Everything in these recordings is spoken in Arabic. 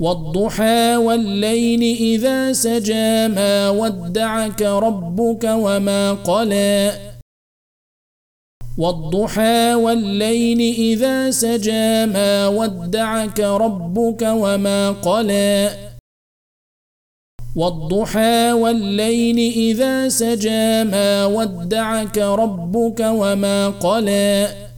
والضحى والليل إذا سجى ما ودعك ربك وما قلى. والضحى والليل إذا سجى ما ودعك ربك وما قلى. والضحى والليل إذا سجى ما ودعك ربك وما قلى.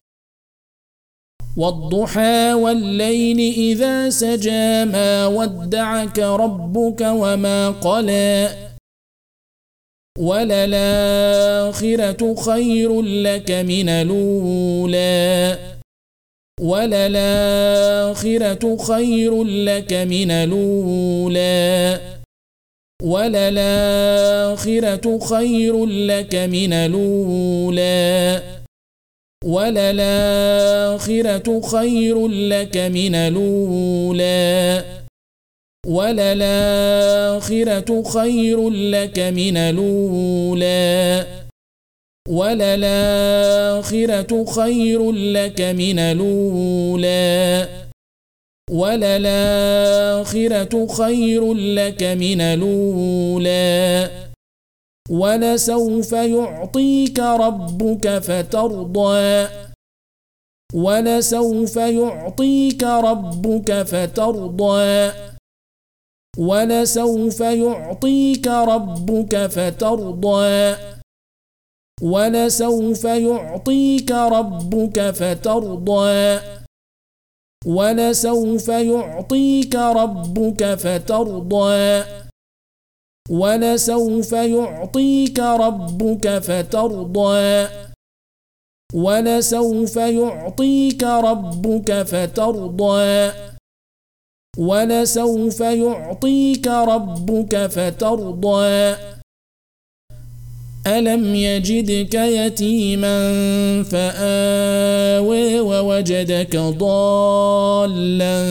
والضحى والليل إذا سجى ما ودعك ربك وما قلى. وللآخرة خير لك من الأولى. وللآخرة خير لك من الأولى. وللآخرة خير لك من الأولى. وللآخرة خير لك من الأولى. وللآخرة خير لك من الأولى. وللآخرة خير لك من الأولى. وللآخرة خير لك من الأولى. ولسوف يعطيك ربك فترضى. ولسوف يعطيك ربك فترضى. ولسوف يعطيك ربك فترضى. ولسوف يعطيك ربك فترضى. ولسوف يعطيك ربك فترضى. ولسوف يعطيك ربك فترضى. ولسوف يعطيك ربك فترضى. ولسوف يعطيك ربك فترضى. ألم يجدك يتيما فآوي ووجدك ضالا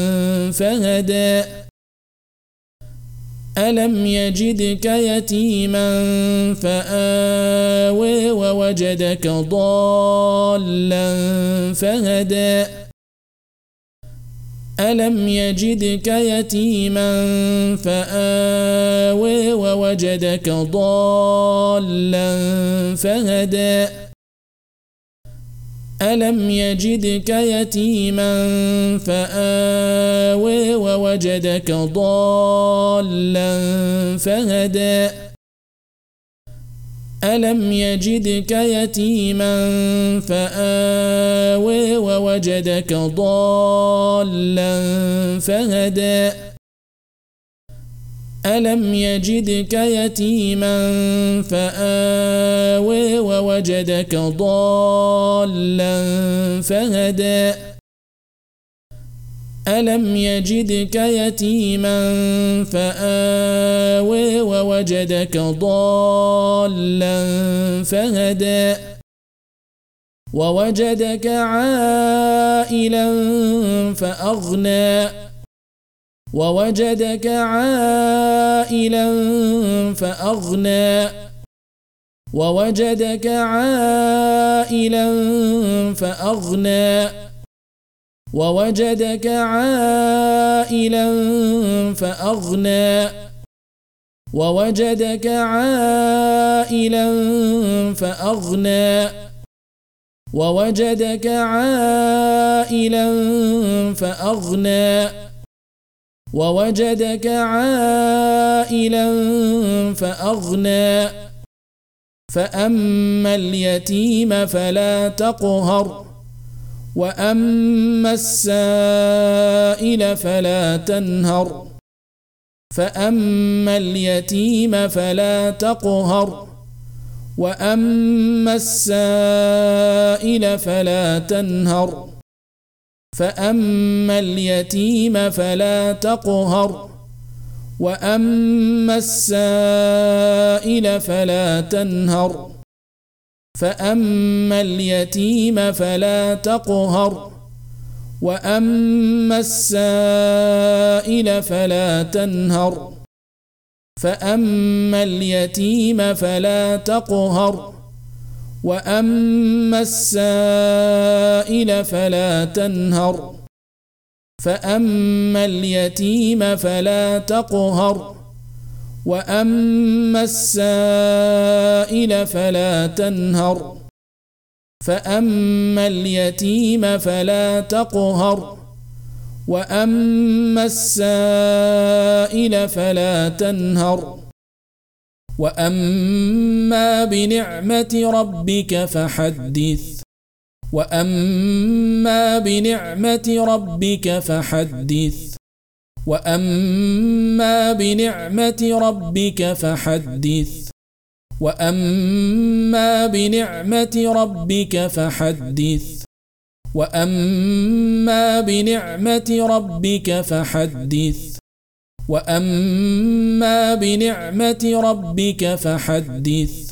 فهدى. ألم يجدك يتيما فآوي ووجدك ضالا فهدى ألم يجدك يتيما فآوي ووجدك ضالا فهدى ألم يجدك يتيما فآوي ووجدك ضالا فهدى. ألم يجدك يتيما فآوي ووجدك ضالا فهدى. ألم يجدك يتيما فآوي ووجدك ضالا فهدى. ألم يجدك يتيما فآوي ووجدك ضالا فهدى. ووجدك عائلا فأغنى. ووجدك عائلا فأغنى. ووجدك عائلا فأغنى. ووجدك عائلا فأغنى. ووجدك عائلا فأغنى. ووجدك عائلا فأغنى. ووجدك عائلا فأغنى. فأما اليتيم فلا تقهر وأما السائل فلا تنهر فأما اليتيم فلا تقهر وأما السائل فلا تنهر فأما اليتيم فلا تقهر. وأما السائل فلا تنهر فأما اليتيم فلا تقهر وأما السائل فلا تنهر فأما اليتيم فلا تقهر وأما السائل فلا تنهر فأما اليتيم فلا تقهر وأما السائل فلا تنهر فأما اليتيم فلا تقهر وأما السائل فلا تنهر وأما بنعمة ربك فحدث وأما بنعمة ربك فحدث وأما بنعمة ربك فحدث وأما بنعمة ربك فحدث وأما بنعمة ربك فحدث وأما بنعمة ربك فحدث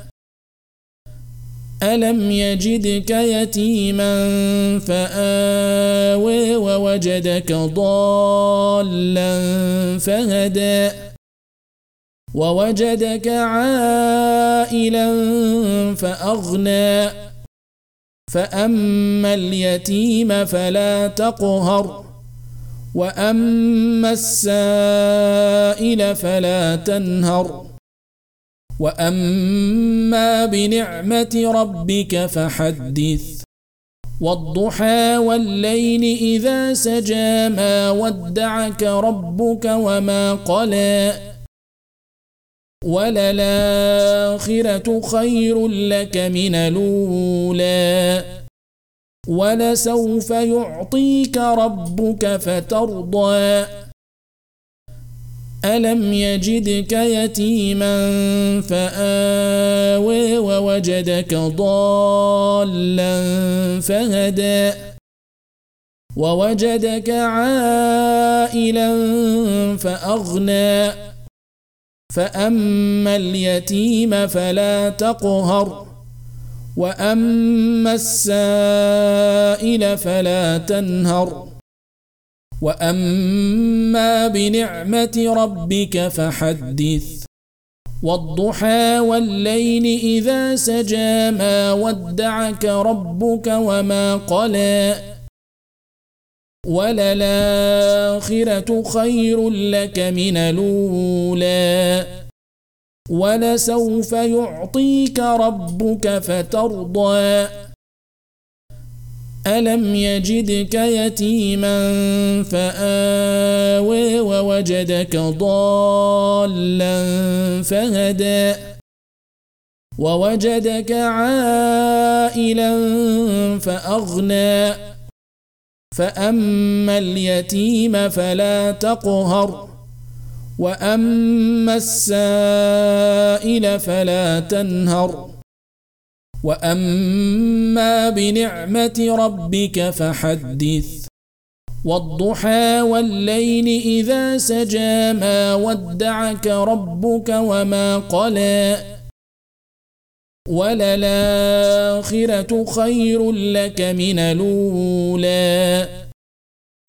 ألم يجدك يتيما فآوي ووجدك ضالا فهدى ووجدك عائلا فأغنى فأما اليتيم فلا تقهر وأما السائل فلا تنهر وأما بنعمة ربك فحدث والضحى والليل إذا سجى ما ودعك ربك وما قلى وللآخرة خير لك من الأولى ولسوف يعطيك ربك فترضى ألم يجدك يتيما فآوي ووجدك ضالا فهدى ووجدك عائلا فأغنى فأما اليتيم فلا تقهر وأما السائل فلا تنهر وأما بنعمة ربك فحدث والضحى والليل إذا سجى ما ودعك ربك وما قلى وللآخرة خير لك من الأولى ولسوف يعطيك ربك فترضى ألم يجدك يتيما فآوي ووجدك ضالا فهدى ووجدك عائلا فأغنى فأما اليتيم فلا تقهر وأما السائل فلا تنهر وأما بنعمة ربك فحدث والضحى والليل إذا سجى ما ودعك ربك وما قلى وللآخرة خير لك من الأولى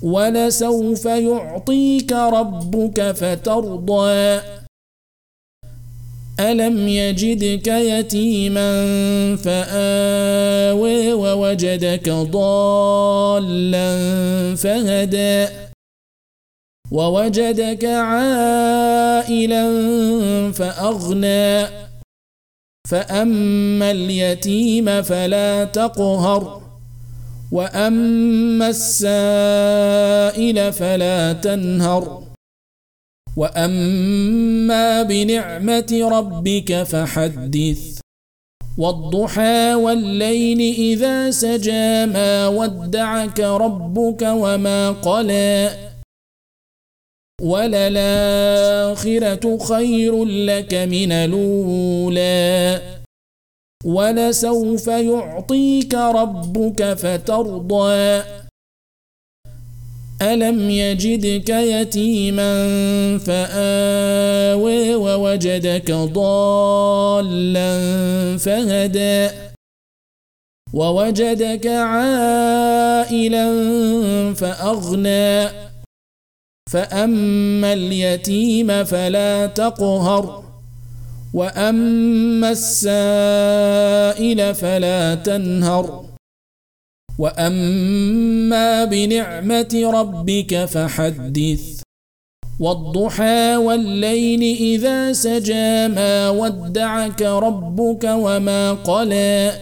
ولسوف يعطيك ربك فترضى ألم يجدك يتيما فآوي ووجدك ضالا فهدى ووجدك عائلا فأغنى فأما اليتيم فلا تقهر وأما السائل فلا تنهر وأما بنعمة ربك فحدث والضحى والليل إذا سجى ما ودعك ربك وما قلى وللآخرة خير لك من الأولى ولسوف يعطيك ربك فترضى ألم يجدك يتيما فآوي ووجدك ضالا فهدى ووجدك عائلا فأغنى فأما اليتيم فلا تقهر وأما السائل فلا تنهر وأما بنعمة ربك فحدث والضحى والليل إذا سجى ما ودعك ربك وما قلى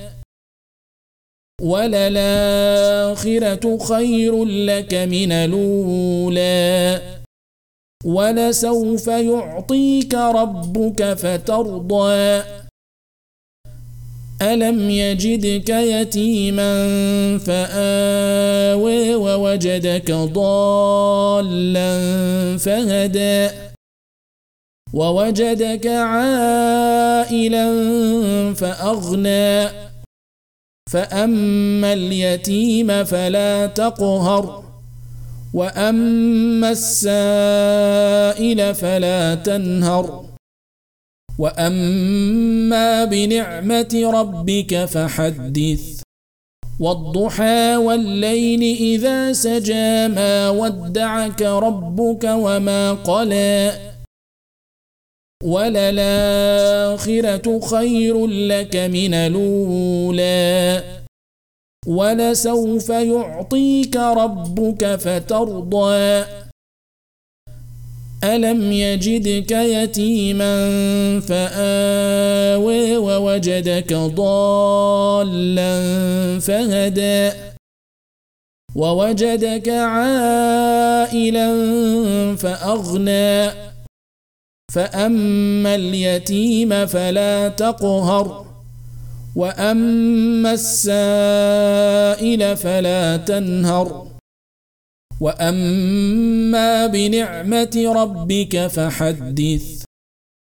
وللآخرة خير لك من الأولى ولسوف يعطيك ربك فترضى ألم يجدك يتيما فآوي ووجدك ضالا فهدى ووجدك عائلا فأغنى فأما اليتيم فلا تقهر وأما السائل فلا تنهر وأما بنعمة ربك فحدث والضحى والليل إذا سجى ما ودعك ربك وما قلى وللآخرة خير لك من الأولى ولسوف يعطيك ربك فترضى ألم يجدك يتيما فآوي ووجدك ضالا فهدى ووجدك عائلا فأغنى فأما اليتيم فلا تقهر وأما السائل فلا تنهر وأما بنعمة ربك فحدث